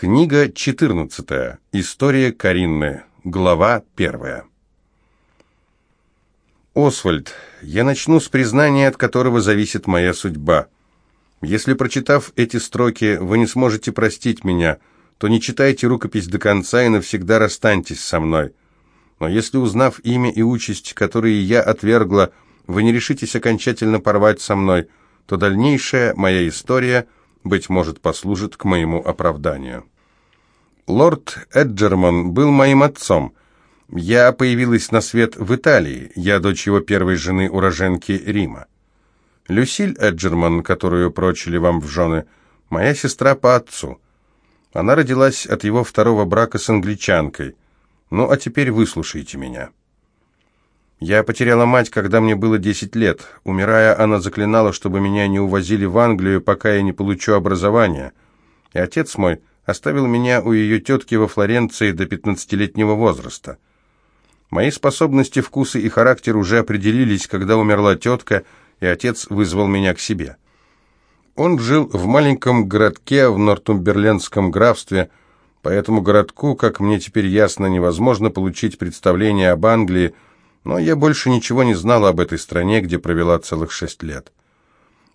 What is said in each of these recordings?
Книга 14. История Каринны. Глава 1. Освальд, я начну с признания, от которого зависит моя судьба. Если, прочитав эти строки, вы не сможете простить меня, то не читайте рукопись до конца и навсегда расстаньтесь со мной. Но если, узнав имя и участь, которые я отвергла, вы не решитесь окончательно порвать со мной, то дальнейшая моя история, быть может, послужит к моему оправданию. Лорд Эджерман был моим отцом. Я появилась на свет в Италии, я дочь его первой жены, уроженки Рима. Люсиль Эджерман, которую прочили вам в жены, моя сестра по отцу. Она родилась от его второго брака с англичанкой. Ну, а теперь выслушайте меня. Я потеряла мать, когда мне было 10 лет. Умирая, она заклинала, чтобы меня не увозили в Англию, пока я не получу образование. И отец мой оставил меня у ее тетки во Флоренции до 15-летнего возраста. Мои способности, вкусы и характер уже определились, когда умерла тетка, и отец вызвал меня к себе. Он жил в маленьком городке в Нортумберлендском графстве. По этому городку, как мне теперь ясно, невозможно получить представление об Англии, но я больше ничего не знала об этой стране, где провела целых шесть лет.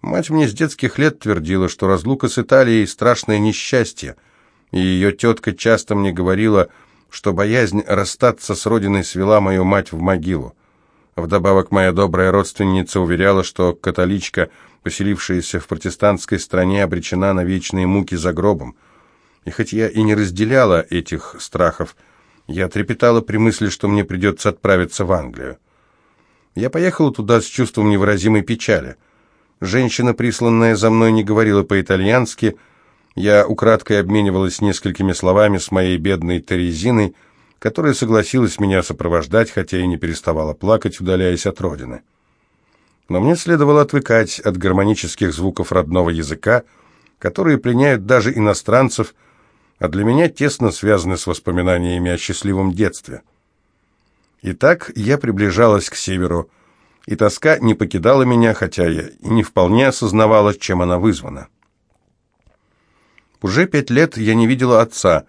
Мать мне с детских лет твердила, что разлука с Италией – страшное несчастье – и ее тетка часто мне говорила, что боязнь расстаться с родиной свела мою мать в могилу. Вдобавок моя добрая родственница уверяла, что католичка, поселившаяся в протестантской стране, обречена на вечные муки за гробом. И хоть я и не разделяла этих страхов, я трепетала при мысли, что мне придется отправиться в Англию. Я поехала туда с чувством невыразимой печали. Женщина, присланная за мной, не говорила по-итальянски, я украдкой обменивалась несколькими словами с моей бедной Терезиной, которая согласилась меня сопровождать, хотя и не переставала плакать, удаляясь от родины. Но мне следовало отвыкать от гармонических звуков родного языка, которые пленяют даже иностранцев, а для меня тесно связаны с воспоминаниями о счастливом детстве. Итак, я приближалась к северу, и тоска не покидала меня, хотя я и не вполне осознавала, чем она вызвана. Уже пять лет я не видела отца.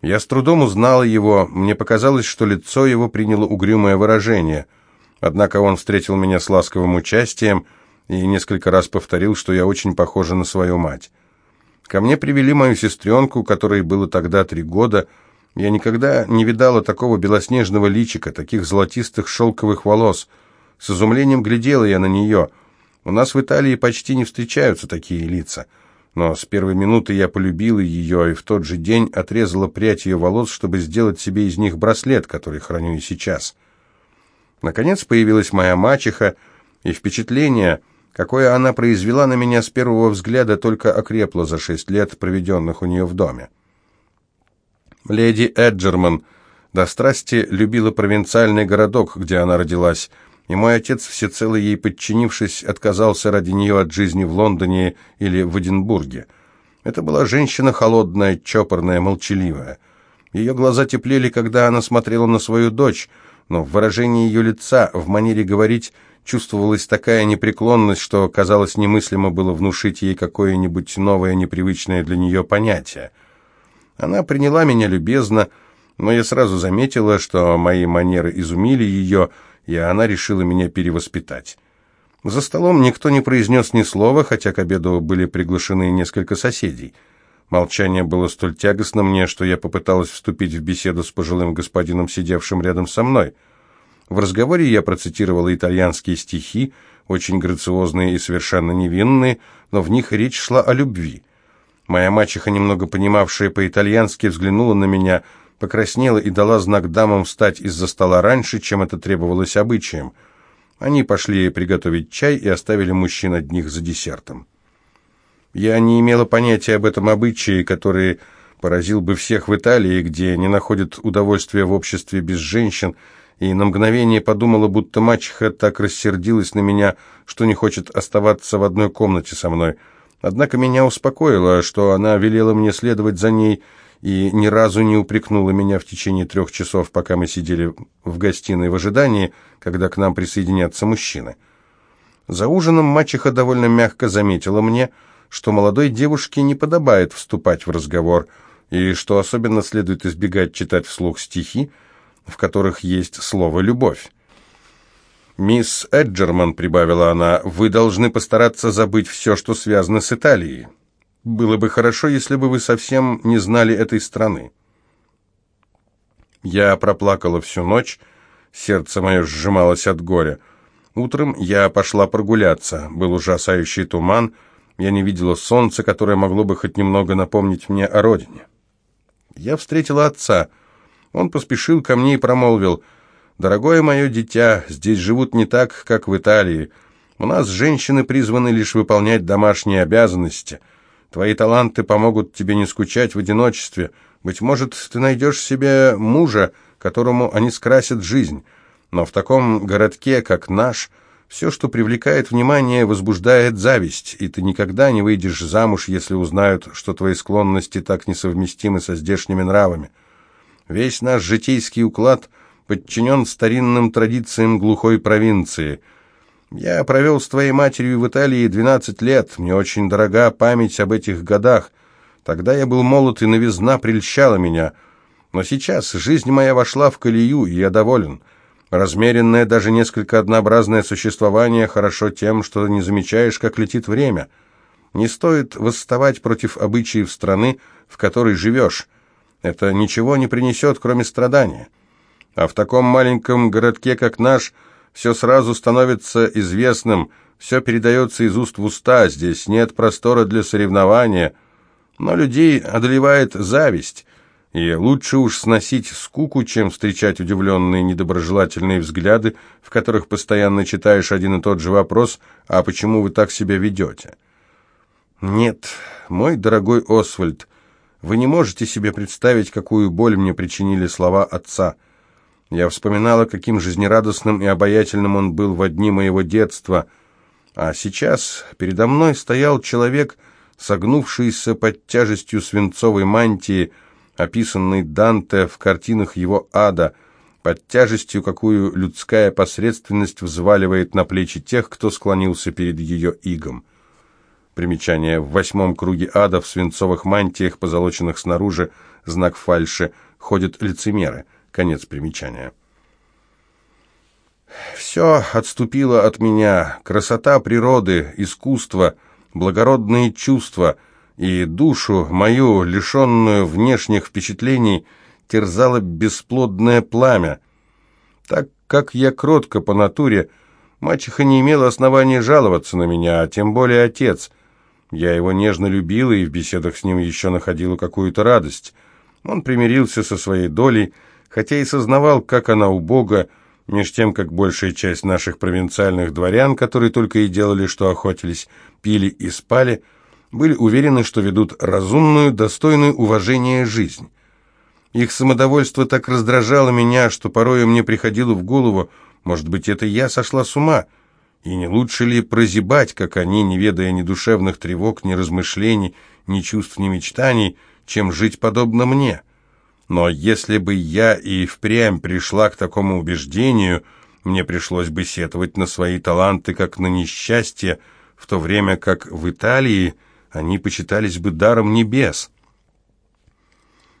Я с трудом узнала его, мне показалось, что лицо его приняло угрюмое выражение. Однако он встретил меня с ласковым участием и несколько раз повторил, что я очень похожа на свою мать. Ко мне привели мою сестренку, которой было тогда три года. Я никогда не видала такого белоснежного личика, таких золотистых шелковых волос. С изумлением глядела я на нее. У нас в Италии почти не встречаются такие лица но с первой минуты я полюбила ее и в тот же день отрезала прядь ее волос, чтобы сделать себе из них браслет, который храню и сейчас. Наконец появилась моя мачеха, и впечатление, какое она произвела на меня с первого взгляда, только окрепло за шесть лет, проведенных у нее в доме. Леди Эджерман до страсти любила провинциальный городок, где она родилась, и мой отец, всецело ей подчинившись, отказался ради нее от жизни в Лондоне или в Эдинбурге. Это была женщина холодная, чопорная, молчаливая. Ее глаза теплели, когда она смотрела на свою дочь, но в выражении ее лица, в манере говорить, чувствовалась такая непреклонность, что, казалось, немыслимо было внушить ей какое-нибудь новое, непривычное для нее понятие. Она приняла меня любезно, но я сразу заметила, что мои манеры изумили ее, и она решила меня перевоспитать. За столом никто не произнес ни слова, хотя к обеду были приглашены несколько соседей. Молчание было столь тягостно мне, что я попыталась вступить в беседу с пожилым господином, сидевшим рядом со мной. В разговоре я процитировала итальянские стихи, очень грациозные и совершенно невинные, но в них речь шла о любви. Моя мачеха, немного понимавшая по-итальянски, взглянула на меня – покраснела и дала знак дамам встать из-за стола раньше, чем это требовалось обычаем. Они пошли приготовить чай и оставили мужчин одних за десертом. Я не имела понятия об этом обычае, который поразил бы всех в Италии, где не находят удовольствия в обществе без женщин, и на мгновение подумала, будто мачеха так рассердилась на меня, что не хочет оставаться в одной комнате со мной. Однако меня успокоило, что она велела мне следовать за ней, и ни разу не упрекнула меня в течение трех часов, пока мы сидели в гостиной в ожидании, когда к нам присоединятся мужчины. За ужином мачеха довольно мягко заметила мне, что молодой девушке не подобает вступать в разговор, и что особенно следует избегать читать вслух стихи, в которых есть слово «любовь». «Мисс Эджерман», — прибавила она, — «вы должны постараться забыть все, что связано с Италией. Было бы хорошо, если бы вы совсем не знали этой страны». Я проплакала всю ночь, сердце мое сжималось от горя. Утром я пошла прогуляться, был ужасающий туман, я не видела солнца, которое могло бы хоть немного напомнить мне о родине. Я встретила отца. Он поспешил ко мне и промолвил, «Дорогое мое дитя, здесь живут не так, как в Италии. У нас женщины призваны лишь выполнять домашние обязанности. Твои таланты помогут тебе не скучать в одиночестве. Быть может, ты найдешь себе мужа, которому они скрасят жизнь. Но в таком городке, как наш, все, что привлекает внимание, возбуждает зависть, и ты никогда не выйдешь замуж, если узнают, что твои склонности так несовместимы со здешними нравами. Весь наш житейский уклад подчинен старинным традициям глухой провинции. Я провел с твоей матерью в Италии 12 лет, мне очень дорога память об этих годах. Тогда я был молод, и новизна прельщала меня. Но сейчас жизнь моя вошла в колею, и я доволен». Размеренное, даже несколько однообразное существование хорошо тем, что не замечаешь, как летит время. Не стоит восставать против обычаев страны, в которой живешь. Это ничего не принесет, кроме страдания. А в таком маленьком городке, как наш, все сразу становится известным, все передается из уст в уста, здесь нет простора для соревнования. Но людей одолевает зависть, и лучше уж сносить скуку, чем встречать удивленные недоброжелательные взгляды, в которых постоянно читаешь один и тот же вопрос «А почему вы так себя ведете?» «Нет, мой дорогой Освальд, вы не можете себе представить, какую боль мне причинили слова отца. Я вспоминала, каким жизнерадостным и обаятельным он был в дни моего детства, а сейчас передо мной стоял человек, согнувшийся под тяжестью свинцовой мантии, описанный Данте в картинах его ада, под тяжестью, какую людская посредственность взваливает на плечи тех, кто склонился перед ее игом. Примечание. В восьмом круге ада в свинцовых мантиях, позолоченных снаружи, знак фальши, ходят лицемеры. Конец примечания. Все отступило от меня. Красота природы, искусство, благородные чувства — и душу мою, лишенную внешних впечатлений, терзало бесплодное пламя. Так как я кротко по натуре, мачеха не имела основания жаловаться на меня, а тем более отец. Я его нежно любила и в беседах с ним еще находила какую-то радость. Он примирился со своей долей, хотя и сознавал, как она убога, меж тем, как большая часть наших провинциальных дворян, которые только и делали, что охотились, пили и спали, — были уверены, что ведут разумную, достойную уважения жизнь. Их самодовольство так раздражало меня, что порой мне приходило в голову, может быть, это я сошла с ума, и не лучше ли прозябать, как они, не ведая ни душевных тревог, ни размышлений, ни чувств, ни мечтаний, чем жить подобно мне? Но если бы я и впрямь пришла к такому убеждению, мне пришлось бы сетовать на свои таланты, как на несчастье, в то время как в Италии – они почитались бы даром небес.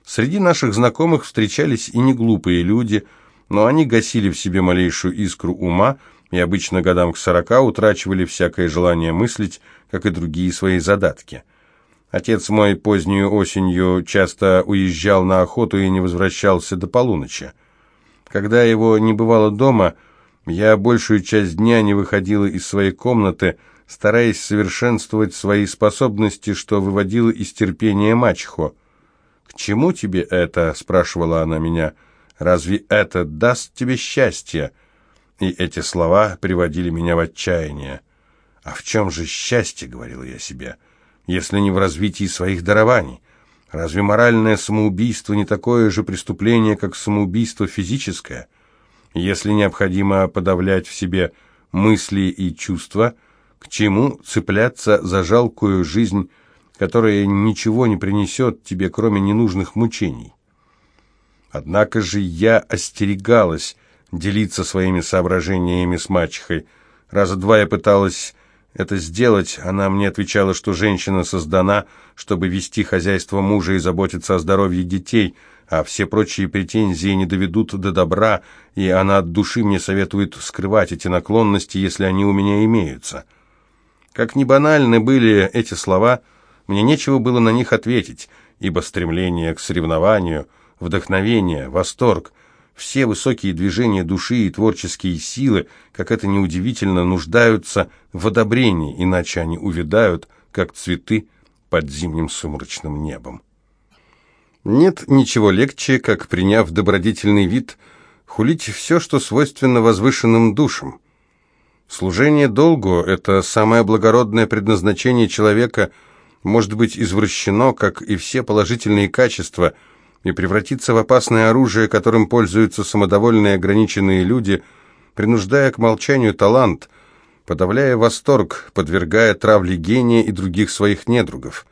Среди наших знакомых встречались и неглупые люди, но они гасили в себе малейшую искру ума и обычно годам к сорока утрачивали всякое желание мыслить, как и другие свои задатки. Отец мой позднюю осенью часто уезжал на охоту и не возвращался до полуночи. Когда его не бывало дома, я большую часть дня не выходила из своей комнаты, стараясь совершенствовать свои способности, что выводило из терпения мачеху. «К чему тебе это?» — спрашивала она меня. «Разве это даст тебе счастье?» И эти слова приводили меня в отчаяние. «А в чем же счастье?» — говорил я себе. «Если не в развитии своих дарований. Разве моральное самоубийство не такое же преступление, как самоубийство физическое? Если необходимо подавлять в себе мысли и чувства — к чему цепляться за жалкую жизнь, которая ничего не принесет тебе, кроме ненужных мучений? Однако же я остерегалась делиться своими соображениями с мачехой. Раза два я пыталась это сделать, она мне отвечала, что женщина создана, чтобы вести хозяйство мужа и заботиться о здоровье детей, а все прочие претензии не доведут до добра, и она от души мне советует скрывать эти наклонности, если они у меня имеются. Как ни банальны были эти слова, мне нечего было на них ответить, ибо стремление к соревнованию, вдохновение, восторг — все высокие движения души и творческие силы, как это неудивительно, нуждаются в одобрении, иначе они увядают, как цветы под зимним сумрачным небом. Нет ничего легче, как, приняв добродетельный вид, хулить все, что свойственно возвышенным душам. Служение долгу – это самое благородное предназначение человека, может быть извращено, как и все положительные качества – и превратиться в опасное оружие, которым пользуются самодовольные ограниченные люди, принуждая к молчанию талант, подавляя восторг, подвергая травле гения и других своих недругов.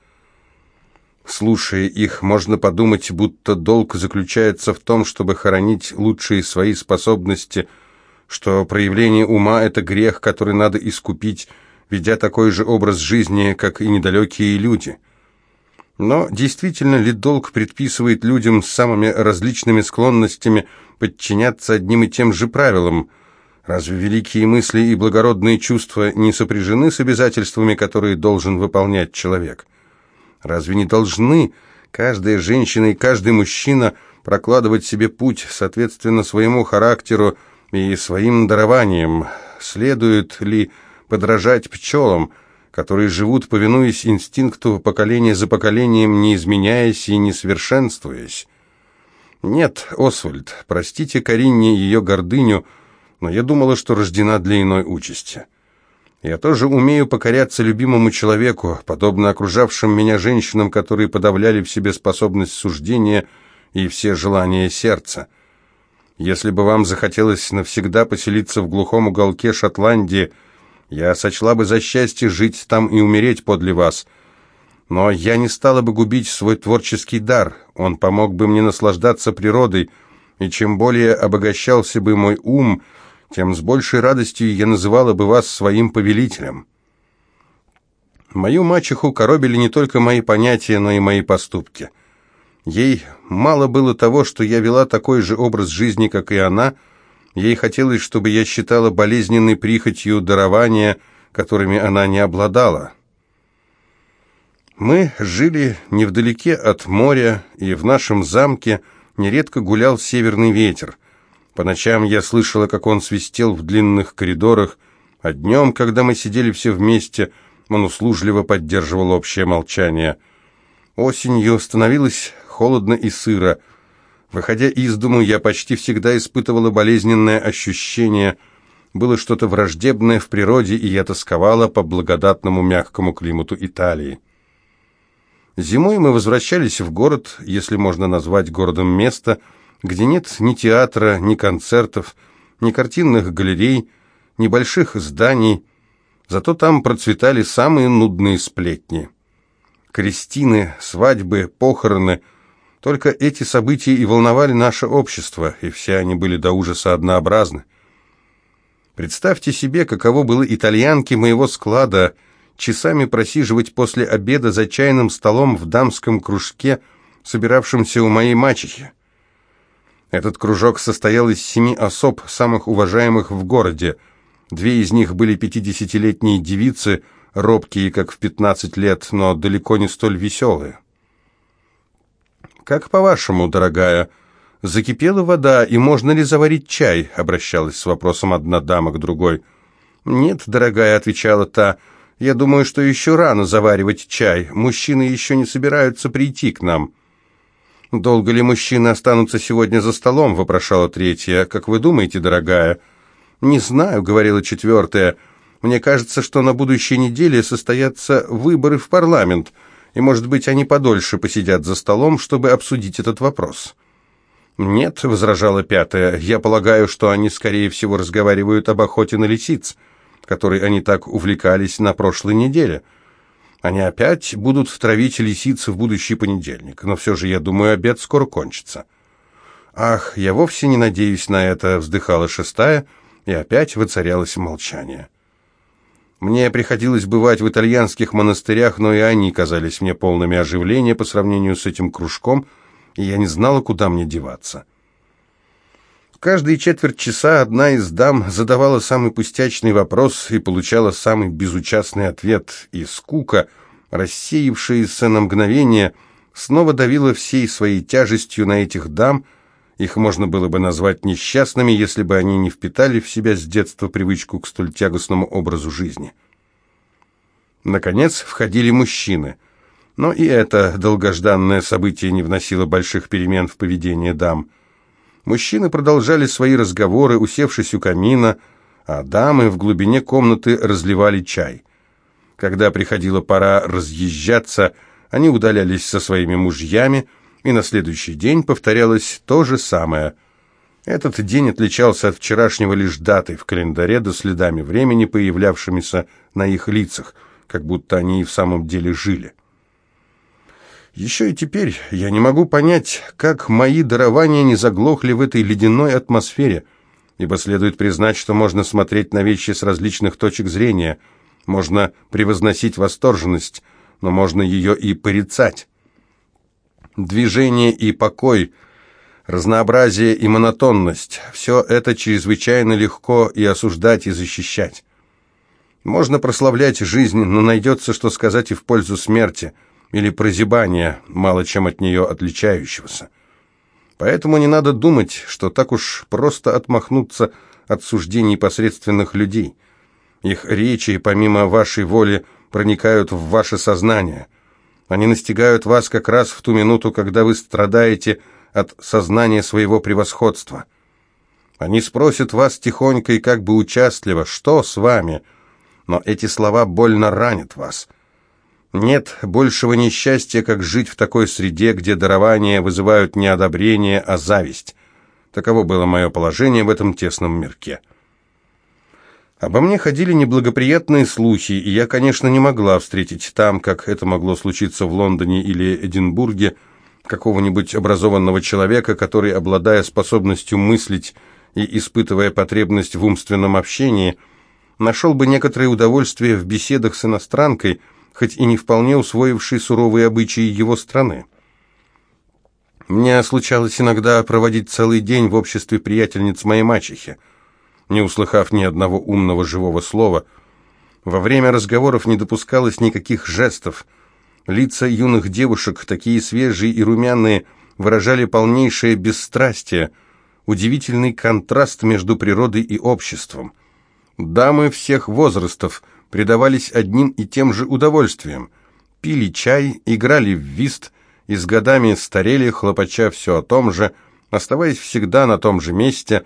Слушая их, можно подумать, будто долг заключается в том, чтобы хоронить лучшие свои способности, что проявление ума – это грех, который надо искупить, ведя такой же образ жизни, как и недалекие люди – но действительно ли долг предписывает людям с самыми различными склонностями подчиняться одним и тем же правилам? Разве великие мысли и благородные чувства не сопряжены с обязательствами, которые должен выполнять человек? Разве не должны каждая женщина и каждый мужчина прокладывать себе путь соответственно своему характеру и своим дарованиям? Следует ли подражать пчелам – которые живут, повинуясь инстинкту поколения за поколением, не изменяясь и не совершенствуясь. Нет, Освальд, простите Каринне ее гордыню, но я думала, что рождена для иной участи. Я тоже умею покоряться любимому человеку, подобно окружавшим меня женщинам, которые подавляли в себе способность суждения и все желания сердца. Если бы вам захотелось навсегда поселиться в глухом уголке Шотландии – я сочла бы за счастье жить там и умереть подле вас. Но я не стала бы губить свой творческий дар. Он помог бы мне наслаждаться природой, и чем более обогащался бы мой ум, тем с большей радостью я называла бы вас своим повелителем. Мою мачеху коробили не только мои понятия, но и мои поступки. Ей мало было того, что я вела такой же образ жизни, как и она — Ей хотелось, чтобы я считала болезненной прихотью дарования, которыми она не обладала. Мы жили невдалеке от моря, и в нашем замке нередко гулял северный ветер. По ночам я слышала, как он свистел в длинных коридорах, а днем, когда мы сидели все вместе, он услужливо поддерживал общее молчание. Осенью становилось холодно и сыро, Выходя из дому, я почти всегда испытывала болезненное ощущение. Было что-то враждебное в природе, и я тосковала по благодатному мягкому климату Италии. Зимой мы возвращались в город, если можно назвать городом место, где нет ни театра, ни концертов, ни картинных галерей, ни больших зданий, зато там процветали самые нудные сплетни. Крестины, свадьбы, похороны – только эти события и волновали наше общество, и все они были до ужаса однообразны. Представьте себе, каково было итальянке моего склада часами просиживать после обеда за чайным столом в дамском кружке, собиравшемся у моей мачехи. Этот кружок состоял из семи особ, самых уважаемых в городе. Две из них были пятидесятилетние девицы, робкие, как в пятнадцать лет, но далеко не столь веселые. «Как по-вашему, дорогая, закипела вода, и можно ли заварить чай?» — обращалась с вопросом одна дама к другой. «Нет, дорогая», — отвечала та, — «я думаю, что еще рано заваривать чай. Мужчины еще не собираются прийти к нам». «Долго ли мужчины останутся сегодня за столом?» — вопрошала третья. «Как вы думаете, дорогая?» «Не знаю», — говорила четвертая. «Мне кажется, что на будущей неделе состоятся выборы в парламент» и, может быть, они подольше посидят за столом, чтобы обсудить этот вопрос. «Нет», — возражала пятая, — «я полагаю, что они, скорее всего, разговаривают об охоте на лисиц, которой они так увлекались на прошлой неделе. Они опять будут травить лисиц в будущий понедельник, но все же, я думаю, обед скоро кончится». «Ах, я вовсе не надеюсь на это», — вздыхала шестая, и опять воцарялось молчание. Мне приходилось бывать в итальянских монастырях, но и они казались мне полными оживления по сравнению с этим кружком, и я не знала, куда мне деваться. Каждые четверть часа одна из дам задавала самый пустячный вопрос и получала самый безучастный ответ, и скука, рассеявшаяся на мгновение, снова давила всей своей тяжестью на этих дам, их можно было бы назвать несчастными, если бы они не впитали в себя с детства привычку к столь тягостному образу жизни. Наконец входили мужчины, но и это долгожданное событие не вносило больших перемен в поведение дам – Мужчины продолжали свои разговоры, усевшись у камина, а дамы в глубине комнаты разливали чай. Когда приходила пора разъезжаться, они удалялись со своими мужьями, и на следующий день повторялось то же самое. Этот день отличался от вчерашнего лишь датой в календаре до следами времени, появлявшимися на их лицах, как будто они и в самом деле жили. Еще и теперь я не могу понять, как мои дарования не заглохли в этой ледяной атмосфере, ибо следует признать, что можно смотреть на вещи с различных точек зрения, можно превозносить восторженность, но можно ее и порицать. Движение и покой, разнообразие и монотонность – все это чрезвычайно легко и осуждать, и защищать. Можно прославлять жизнь, но найдется, что сказать и в пользу смерти – или прозябания, мало чем от нее отличающегося. Поэтому не надо думать, что так уж просто отмахнуться от суждений посредственных людей. Их речи, помимо вашей воли, проникают в ваше сознание. Они настигают вас как раз в ту минуту, когда вы страдаете от сознания своего превосходства. Они спросят вас тихонько и как бы участливо, что с вами, но эти слова больно ранят вас – нет большего несчастья, как жить в такой среде, где дарования вызывают не одобрение, а зависть. Таково было мое положение в этом тесном мирке. Обо мне ходили неблагоприятные слухи, и я, конечно, не могла встретить там, как это могло случиться в Лондоне или Эдинбурге, какого-нибудь образованного человека, который, обладая способностью мыслить и испытывая потребность в умственном общении, нашел бы некоторое удовольствие в беседах с иностранкой – хоть и не вполне усвоивший суровые обычаи его страны. Мне случалось иногда проводить целый день в обществе приятельниц моей мачехи, не услыхав ни одного умного живого слова. Во время разговоров не допускалось никаких жестов. Лица юных девушек, такие свежие и румяные, выражали полнейшее бесстрастие, удивительный контраст между природой и обществом. Дамы всех возрастов – предавались одним и тем же удовольствиям. Пили чай, играли в вист и с годами старели, хлопача все о том же, оставаясь всегда на том же месте.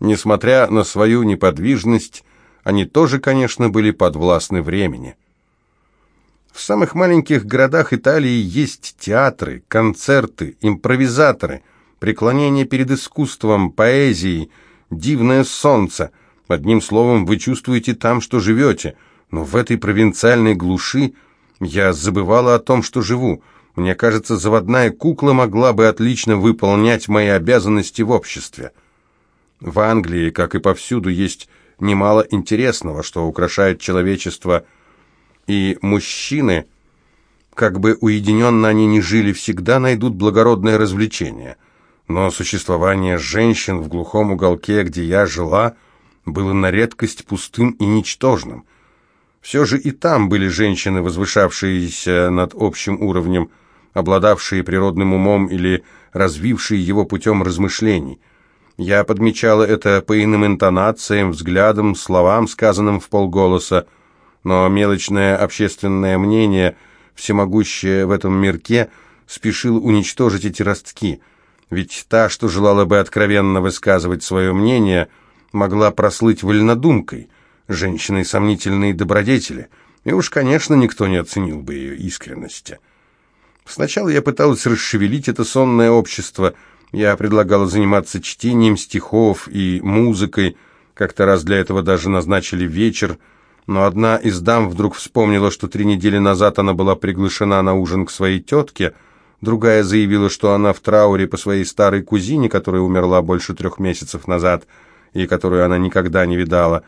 Несмотря на свою неподвижность, они тоже, конечно, были подвластны времени. В самых маленьких городах Италии есть театры, концерты, импровизаторы, преклонение перед искусством, поэзией, дивное солнце – Одним словом, вы чувствуете там, что живете, но в этой провинциальной глуши я забывала о том, что живу. Мне кажется, заводная кукла могла бы отлично выполнять мои обязанности в обществе. В Англии, как и повсюду, есть немало интересного, что украшает человечество, и мужчины, как бы уединенно они ни жили, всегда найдут благородное развлечение. Но существование женщин в глухом уголке, где я жила – было на редкость пустым и ничтожным. Все же и там были женщины, возвышавшиеся над общим уровнем, обладавшие природным умом или развившие его путем размышлений. Я подмечала это по иным интонациям, взглядам, словам, сказанным в полголоса, но мелочное общественное мнение, всемогущее в этом мирке, спешило уничтожить эти ростки, ведь та, что желала бы откровенно высказывать свое мнение – могла прослыть вольнодумкой, женщиной сомнительной добродетели, и уж, конечно, никто не оценил бы ее искренности. Сначала я пыталась расшевелить это сонное общество, я предлагала заниматься чтением стихов и музыкой, как-то раз для этого даже назначили вечер, но одна из дам вдруг вспомнила, что три недели назад она была приглашена на ужин к своей тетке, другая заявила, что она в трауре по своей старой кузине, которая умерла больше трех месяцев назад, и которую она никогда не видала.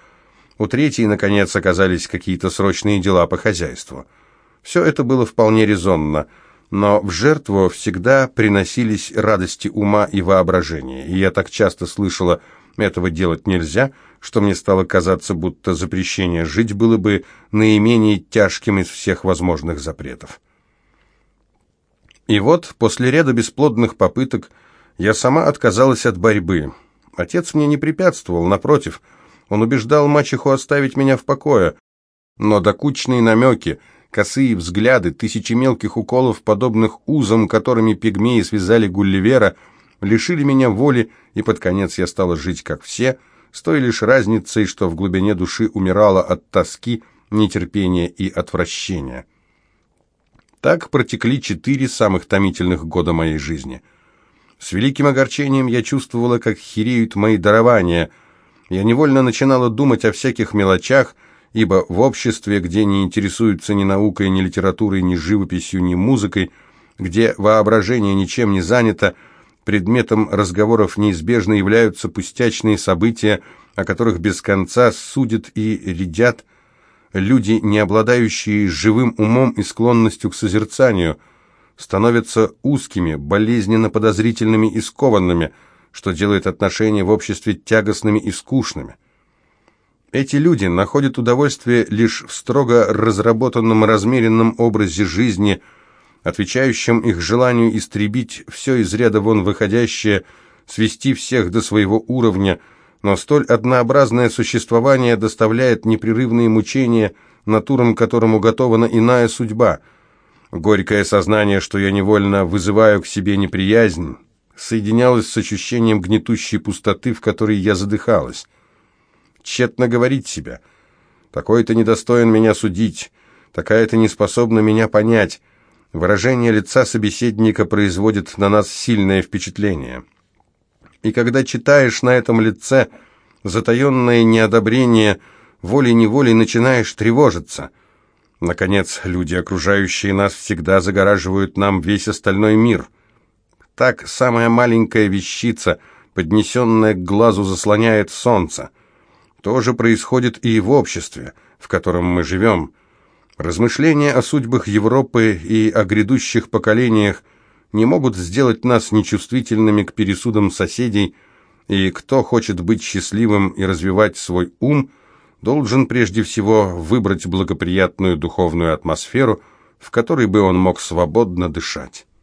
У третьей, наконец, оказались какие-то срочные дела по хозяйству. Все это было вполне резонно, но в жертву всегда приносились радости ума и воображения, и я так часто слышала «этого делать нельзя», что мне стало казаться, будто запрещение жить было бы наименее тяжким из всех возможных запретов. И вот, после ряда бесплодных попыток, я сама отказалась от борьбы. Отец мне не препятствовал, напротив, он убеждал мачеху оставить меня в покое. Но докучные намеки, косые взгляды, тысячи мелких уколов, подобных узам, которыми пигмеи связали Гулливера, лишили меня воли, и под конец я стала жить как все, с той лишь разницей, что в глубине души умирала от тоски, нетерпения и отвращения. Так протекли четыре самых томительных года моей жизни. С великим огорчением я чувствовала, как хереют мои дарования. Я невольно начинала думать о всяких мелочах, ибо в обществе, где не интересуются ни наукой, ни литературой, ни живописью, ни музыкой, где воображение ничем не занято, предметом разговоров неизбежно являются пустячные события, о которых без конца судят и рядят люди, не обладающие живым умом и склонностью к созерцанию, становятся узкими, болезненно подозрительными и скованными, что делает отношения в обществе тягостными и скучными. Эти люди находят удовольствие лишь в строго разработанном размеренном образе жизни, отвечающем их желанию истребить все из ряда вон выходящее, свести всех до своего уровня – но столь однообразное существование доставляет непрерывные мучения натурам, которому готована иная судьба. Горькое сознание, что я невольно вызываю к себе неприязнь, соединялось с ощущением гнетущей пустоты, в которой я задыхалась. Тщетно говорить себя. Такой-то недостоин меня судить, такая-то не способна меня понять. Выражение лица собеседника производит на нас сильное впечатление и когда читаешь на этом лице затаенное неодобрение, волей-неволей начинаешь тревожиться. Наконец, люди, окружающие нас, всегда загораживают нам весь остальной мир. Так самая маленькая вещица, поднесенная к глазу, заслоняет солнце. То же происходит и в обществе, в котором мы живем. Размышления о судьбах Европы и о грядущих поколениях не могут сделать нас нечувствительными к пересудам соседей, и кто хочет быть счастливым и развивать свой ум, должен прежде всего выбрать благоприятную духовную атмосферу, в которой бы он мог свободно дышать.